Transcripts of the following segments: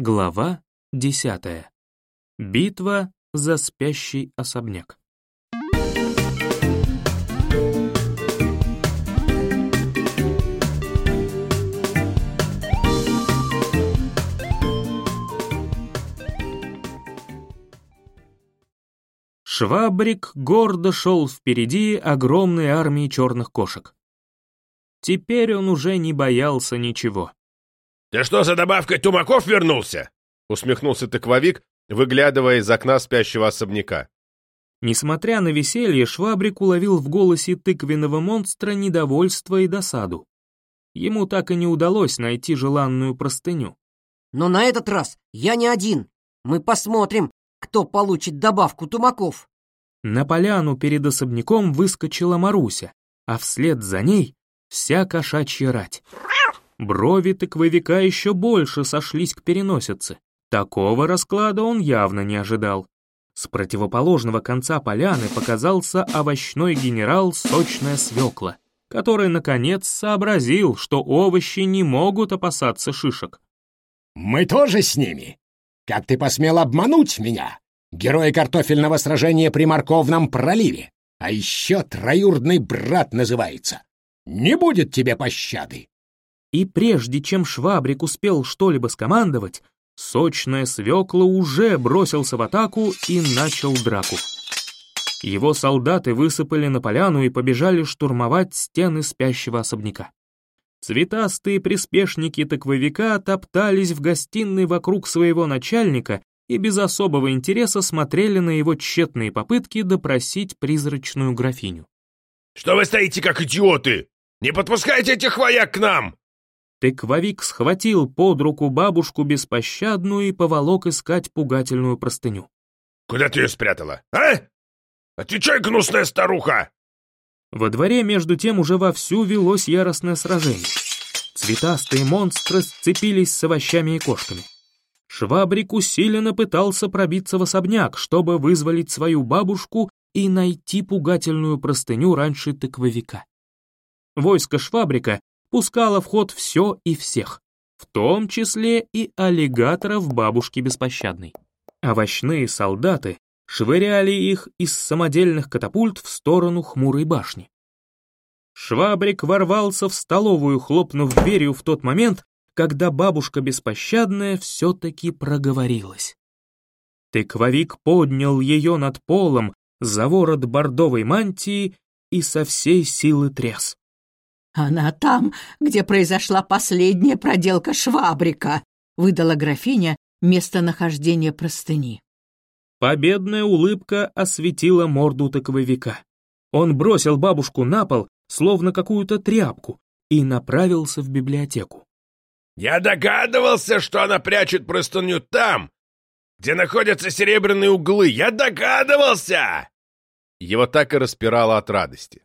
Глава 10. Битва за спящий особняк. Швабрик гордо шел впереди огромной армии черных кошек. Теперь он уже не боялся ничего. Ты что за добавкой тумаков вернулся? Усмехнулся тыквовик, выглядывая из окна спящего особняка. Несмотря на веселье, Швабрик уловил в голосе тыквенного монстра недовольство и досаду. Ему так и не удалось найти желанную простыню. «Но на этот раз я не один. Мы посмотрим, кто получит добавку тумаков». На поляну перед особняком выскочила Маруся, а вслед за ней вся кошачья рать. Брови тыквовика еще больше сошлись к переносице. Такого расклада он явно не ожидал. С противоположного конца поляны показался овощной генерал «Сочная свекла», который, наконец, сообразил, что овощи не могут опасаться шишек. «Мы тоже с ними? Как ты посмел обмануть меня, герой картофельного сражения при морковном проливе? А еще троюродный брат называется. Не будет тебе пощады. И прежде чем Швабрик успел что-либо скомандовать, сочная свекла уже бросился в атаку и начал драку. Его солдаты высыпали на поляну и побежали штурмовать стены спящего особняка. Цветастые приспешники токвовика топтались в гостиной вокруг своего начальника и без особого интереса смотрели на его тщетные попытки допросить призрачную графиню. «Что вы стоите, как идиоты? Не подпускайте этих вояк к нам! Тыквовик схватил под руку бабушку беспощадную и поволок искать пугательную простыню. «Куда ты ее спрятала, а? Отвечай, гнусная старуха!» Во дворе, между тем, уже вовсю велось яростное сражение. Цветастые монстры сцепились с овощами и кошками. Швабрик усиленно пытался пробиться в особняк, чтобы вызволить свою бабушку и найти пугательную простыню раньше тыквовика. Войско Швабрика пускала в ход все и всех, в том числе и аллигаторов бабушки беспощадной. Овощные солдаты швыряли их из самодельных катапульт в сторону хмурой башни. Швабрик ворвался в столовую, хлопнув дверью в тот момент, когда бабушка беспощадная все-таки проговорилась. Тыквовик поднял ее над полом за ворот бордовой мантии и со всей силы тряс. «Она там, где произошла последняя проделка швабрика», — выдала графиня местонахождение простыни. Победная улыбка осветила морду таковика. Он бросил бабушку на пол, словно какую-то тряпку, и направился в библиотеку. «Я догадывался, что она прячет простыню там, где находятся серебряные углы. Я догадывался!» Его так и распирало от радости.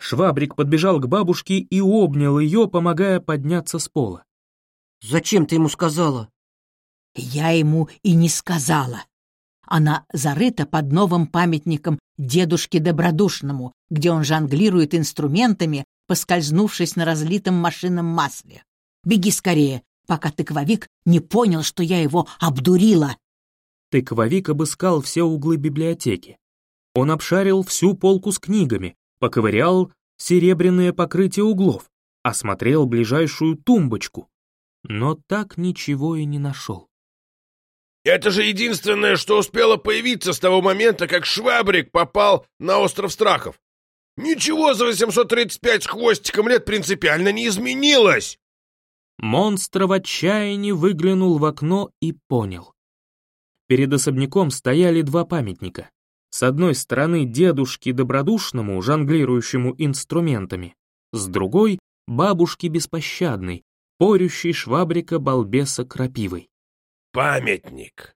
Швабрик подбежал к бабушке и обнял ее, помогая подняться с пола. «Зачем ты ему сказала?» «Я ему и не сказала. Она зарыта под новым памятником дедушке Добродушному, где он жонглирует инструментами, поскользнувшись на разлитом машинном масле. Беги скорее, пока тыквовик не понял, что я его обдурила». Тыквовик обыскал все углы библиотеки. Он обшарил всю полку с книгами, Поковырял серебряное покрытие углов, осмотрел ближайшую тумбочку, но так ничего и не нашел. «Это же единственное, что успело появиться с того момента, как Швабрик попал на остров страхов. Ничего за 835 с хвостиком лет принципиально не изменилось!» Монстр в отчаянии выглянул в окно и понял. Перед особняком стояли два памятника. С одной стороны, дедушке добродушному, жонглирующему инструментами, с другой — бабушке беспощадной, порющей швабрика балбеса крапивой. «Памятник!»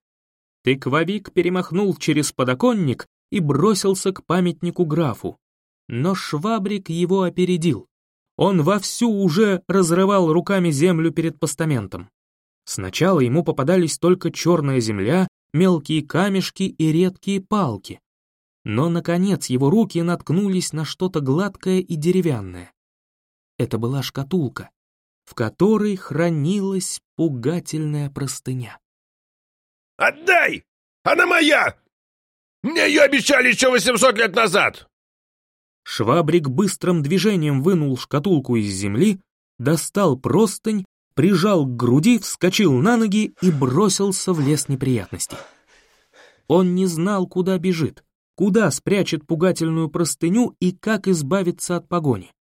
Тыквовик перемахнул через подоконник и бросился к памятнику графу. Но швабрик его опередил. Он вовсю уже разрывал руками землю перед постаментом. Сначала ему попадались только черная земля, мелкие камешки и редкие палки. Но, наконец, его руки наткнулись на что-то гладкое и деревянное. Это была шкатулка, в которой хранилась пугательная простыня. «Отдай! Она моя! Мне ее обещали еще 800 лет назад!» Швабрик быстрым движением вынул шкатулку из земли, достал простынь, прижал к груди, вскочил на ноги и бросился в лес неприятностей. Он не знал, куда бежит, куда спрячет пугательную простыню и как избавиться от погони.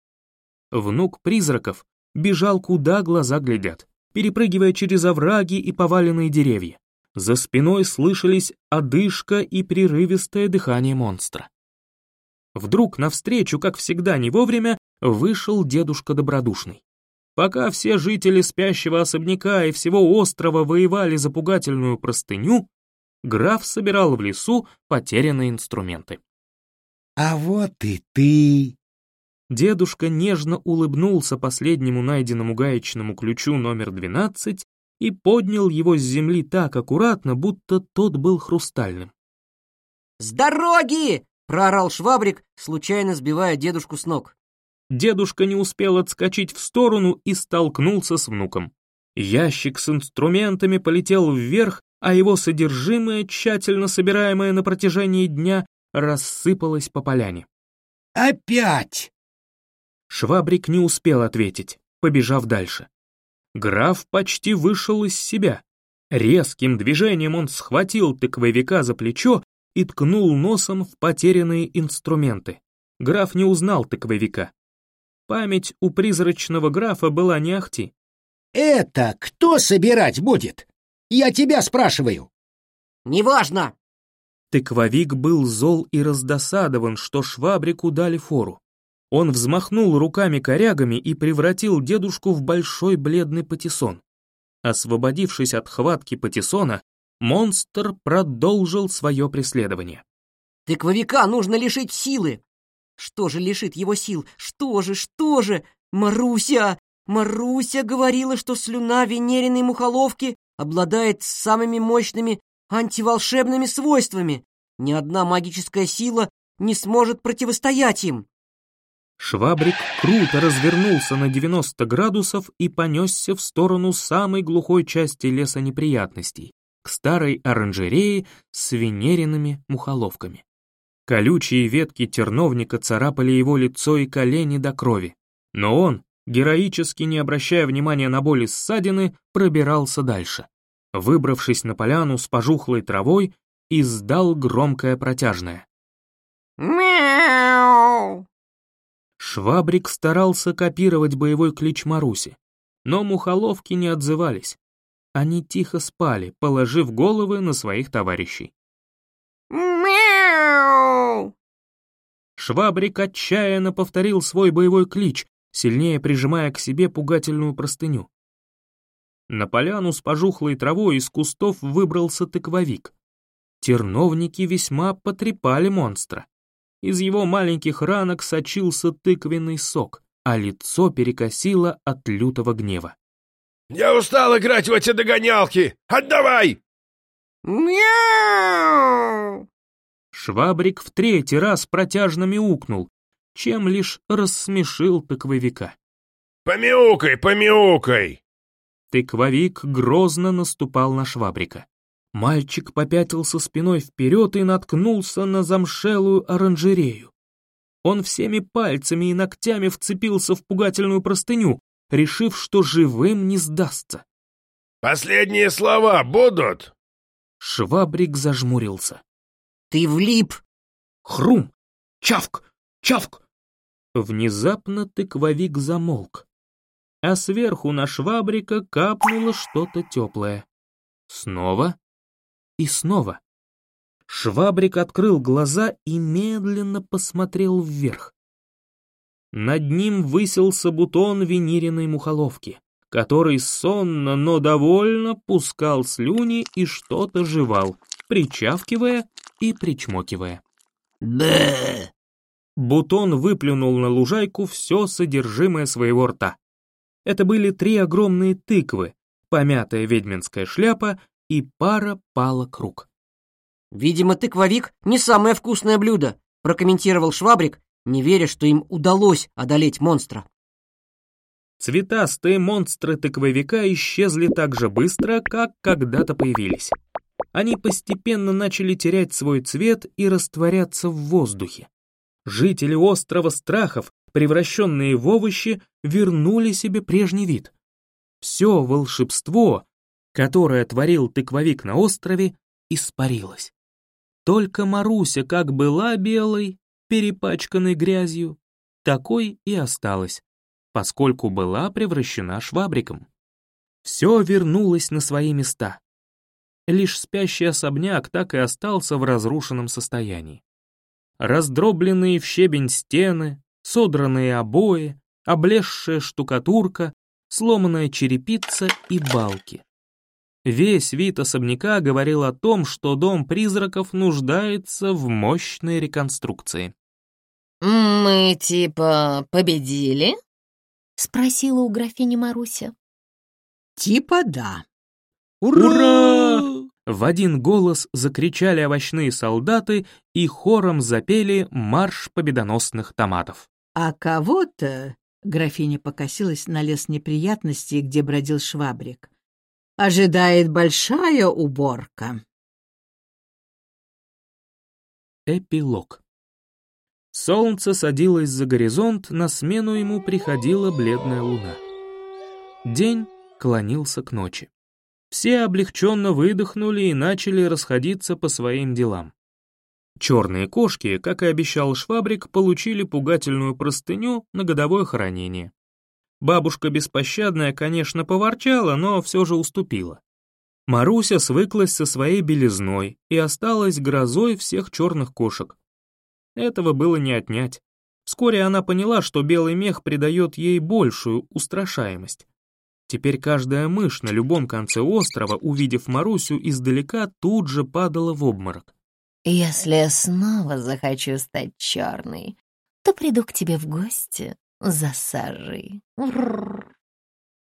Внук призраков бежал, куда глаза глядят, перепрыгивая через овраги и поваленные деревья. За спиной слышались одышка и прерывистое дыхание монстра. Вдруг навстречу, как всегда не вовремя, вышел дедушка добродушный. Пока все жители спящего особняка и всего острова воевали за пугательную простыню, граф собирал в лесу потерянные инструменты. «А вот и ты!» Дедушка нежно улыбнулся последнему найденному гаечному ключу номер 12 и поднял его с земли так аккуратно, будто тот был хрустальным. «С дороги!» — проорал Швабрик, случайно сбивая дедушку с ног. Дедушка не успел отскочить в сторону и столкнулся с внуком. Ящик с инструментами полетел вверх, а его содержимое, тщательно собираемое на протяжении дня, рассыпалось по поляне. «Опять!» Швабрик не успел ответить, побежав дальше. Граф почти вышел из себя. Резким движением он схватил тыквовика за плечо и ткнул носом в потерянные инструменты. Граф не узнал тыквовика. Память у призрачного графа была не ахти. «Это кто собирать будет?» Я тебя спрашиваю!» «Неважно!» Тыквовик был зол и раздосадован, что швабрику дали фору. Он взмахнул руками-корягами и превратил дедушку в большой бледный патиссон. Освободившись от хватки патиссона, монстр продолжил свое преследование. «Тыквовика нужно лишить силы! Что же лишит его сил? Что же, что же? Маруся! Маруся говорила, что слюна венериной мухоловки обладает самыми мощными антиволшебными свойствами. Ни одна магическая сила не сможет противостоять им. Швабрик круто развернулся на 90 градусов и понесся в сторону самой глухой части леса неприятностей, к старой оранжерее с венериными мухоловками. Колючие ветки терновника царапали его лицо и колени до крови, но он героически не обращая внимания на боли ссадины, пробирался дальше. Выбравшись на поляну с пожухлой травой, издал громкое протяжное. «Мяу!» Швабрик старался копировать боевой клич Маруси, но мухоловки не отзывались. Они тихо спали, положив головы на своих товарищей. «Мяу!» Швабрик отчаянно повторил свой боевой клич, сильнее прижимая к себе пугательную простыню. На поляну с пожухлой травой из кустов выбрался тыквовик. Терновники весьма потрепали монстра. Из его маленьких ранок сочился тыквенный сок, а лицо перекосило от лютого гнева. «Я устал играть в эти догонялки! Отдавай!» «Мяу!» Швабрик в третий раз протяжно мяукнул, чем лишь рассмешил тыквовика. «Помяукай, помяукай!» Тыквовик грозно наступал на швабрика. Мальчик попятился спиной вперед и наткнулся на замшелую оранжерею. Он всеми пальцами и ногтями вцепился в пугательную простыню, решив, что живым не сдастся. «Последние слова будут?» Швабрик зажмурился. «Ты влип!» «Хрум! Чавк! Чавк!» Внезапно тыквовик замолк, а сверху на швабрика капнуло что-то теплое. Снова и снова. Швабрик открыл глаза и медленно посмотрел вверх. Над ним высился бутон венериной мухоловки, который сонно, но довольно пускал слюни и что-то жевал, причавкивая и причмокивая. «Бэ!» Бутон выплюнул на лужайку все содержимое своего рта. Это были три огромные тыквы, помятая ведьминская шляпа и пара палок рук. «Видимо, тыквовик — не самое вкусное блюдо», — прокомментировал Швабрик, не веря, что им удалось одолеть монстра. Цветастые монстры тыквовика исчезли так же быстро, как когда-то появились. Они постепенно начали терять свой цвет и растворяться в воздухе. Жители острова страхов, превращенные в овощи, вернули себе прежний вид. Все волшебство, которое творил тыквовик на острове, испарилось. Только Маруся, как была белой, перепачканной грязью, такой и осталась, поскольку была превращена швабриком. Все вернулось на свои места. Лишь спящий особняк так и остался в разрушенном состоянии. Раздробленные в щебень стены, содранные обои, облезшая штукатурка, сломанная черепица и балки. Весь вид особняка говорил о том, что дом призраков нуждается в мощной реконструкции. «Мы типа победили?» — спросила у графини Маруся. «Типа да». «Ура!», Ура! В один голос закричали овощные солдаты и хором запели марш победоносных томатов. «А кого-то...» — графиня покосилась на лес неприятностей, где бродил швабрик. «Ожидает большая уборка». Эпилог Солнце садилось за горизонт, на смену ему приходила бледная луна. День клонился к ночи. Все облегченно выдохнули и начали расходиться по своим делам. Черные кошки, как и обещал Швабрик, получили пугательную простыню на годовое хранение. Бабушка беспощадная, конечно, поворчала, но все же уступила. Маруся свыклась со своей белизной и осталась грозой всех черных кошек. Этого было не отнять. Вскоре она поняла, что белый мех придает ей большую устрашаемость. Теперь каждая мышь на любом конце острова, увидев Марусю издалека, тут же падала в обморок. «Если я снова захочу стать черной, то приду к тебе в гости за сажей».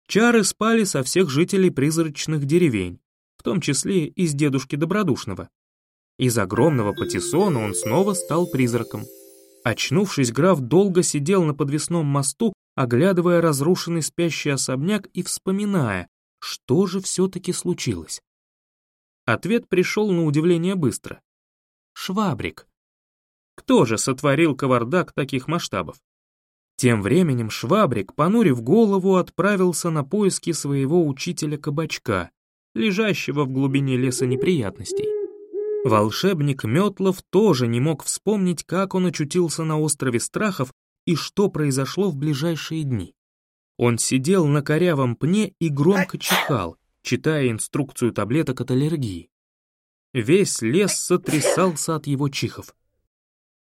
Чары спали со всех жителей призрачных деревень, в том числе и с дедушки Добродушного. Из огромного патиссона он снова стал призраком. Очнувшись, граф долго сидел на подвесном мосту, оглядывая разрушенный спящий особняк и вспоминая, что же все-таки случилось. Ответ пришел на удивление быстро. Швабрик. Кто же сотворил кавардак таких масштабов? Тем временем Швабрик, понурив голову, отправился на поиски своего учителя-кабачка, лежащего в глубине леса неприятностей. Волшебник Метлов тоже не мог вспомнить, как он очутился на острове страхов и что произошло в ближайшие дни. Он сидел на корявом пне и громко чихал, читая инструкцию таблеток от аллергии. Весь лес сотрясался от его чихов.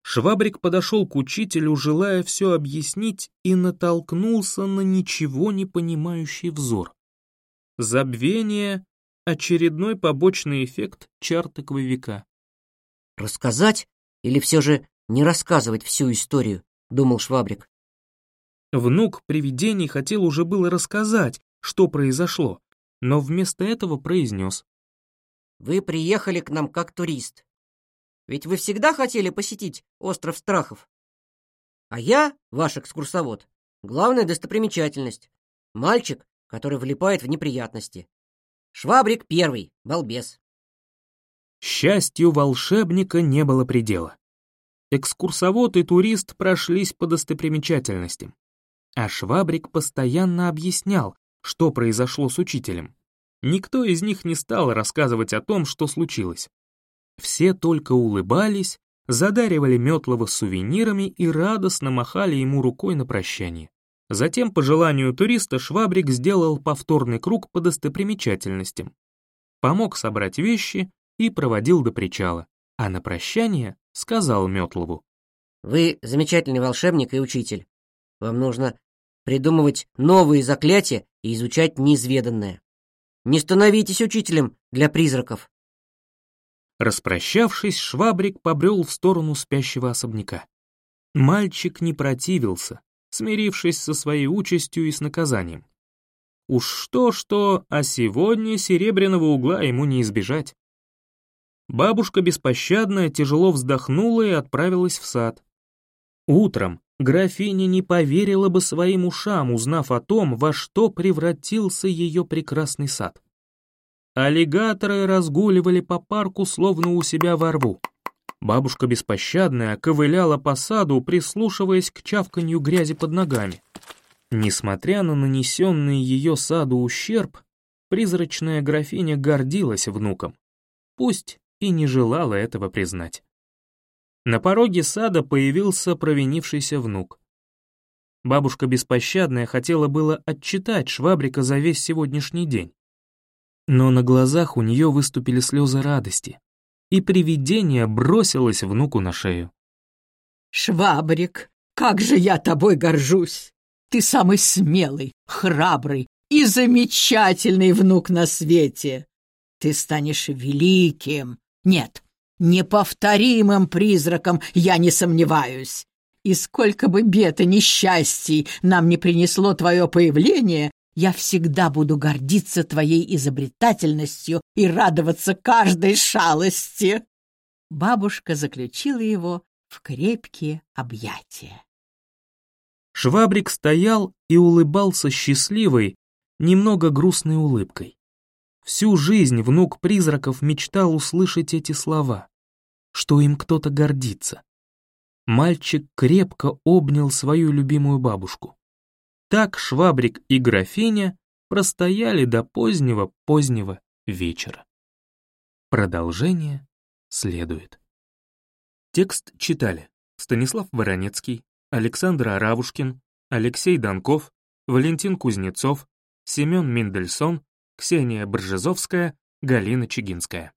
Швабрик подошел к учителю, желая все объяснить, и натолкнулся на ничего не понимающий взор. Забвение — очередной побочный эффект чарта квовика. «Рассказать или все же не рассказывать всю историю?» думал Швабрик. Внук привидений хотел уже было рассказать, что произошло, но вместо этого произнес. «Вы приехали к нам как турист. Ведь вы всегда хотели посетить остров страхов. А я, ваш экскурсовод, главная достопримечательность. Мальчик, который влипает в неприятности. Швабрик первый, балбес». Счастью волшебника не было предела. Экскурсовод и турист прошлись по достопримечательностям. А Швабрик постоянно объяснял, что произошло с учителем. Никто из них не стал рассказывать о том, что случилось. Все только улыбались, задаривали Метлова сувенирами и радостно махали ему рукой на прощание. Затем, по желанию туриста, Швабрик сделал повторный круг по достопримечательностям, помог собрать вещи и проводил до причала, а на прощание — сказал Мётлову. «Вы замечательный волшебник и учитель. Вам нужно придумывать новые заклятия и изучать неизведанное. Не становитесь учителем для призраков». Распрощавшись, Швабрик побрел в сторону спящего особняка. Мальчик не противился, смирившись со своей участью и с наказанием. Уж что-что, а сегодня серебряного угла ему не избежать. Бабушка беспощадная тяжело вздохнула и отправилась в сад. Утром графиня не поверила бы своим ушам, узнав о том, во что превратился ее прекрасный сад. Аллигаторы разгуливали по парку, словно у себя во рву. Бабушка беспощадная ковыляла по саду, прислушиваясь к чавканью грязи под ногами. Несмотря на нанесенный ее саду ущерб, призрачная графиня гордилась внуком. Пусть и не желала этого признать. На пороге сада появился провинившийся внук. Бабушка беспощадная хотела было отчитать Швабрика за весь сегодняшний день. Но на глазах у нее выступили слезы радости, и привидение бросилось внуку на шею. «Швабрик, как же я тобой горжусь! Ты самый смелый, храбрый и замечательный внук на свете! Ты станешь великим, нет, неповторимым призраком я не сомневаюсь. И сколько бы бед и несчастий нам не принесло твое появление, я всегда буду гордиться твоей изобретательностью и радоваться каждой шалости. Бабушка заключила его в крепкие объятия. Швабрик стоял и улыбался счастливой, немного грустной улыбкой. Всю жизнь внук призраков мечтал услышать эти слова, что им кто-то гордится. Мальчик крепко обнял свою любимую бабушку. Так Швабрик и графиня простояли до позднего-позднего вечера. Продолжение следует. Текст читали Станислав Воронецкий, Александр Аравушкин, Алексей Донков, Валентин Кузнецов, Семен Миндельсон, Ксения Боржезовская, Галина Чигинская.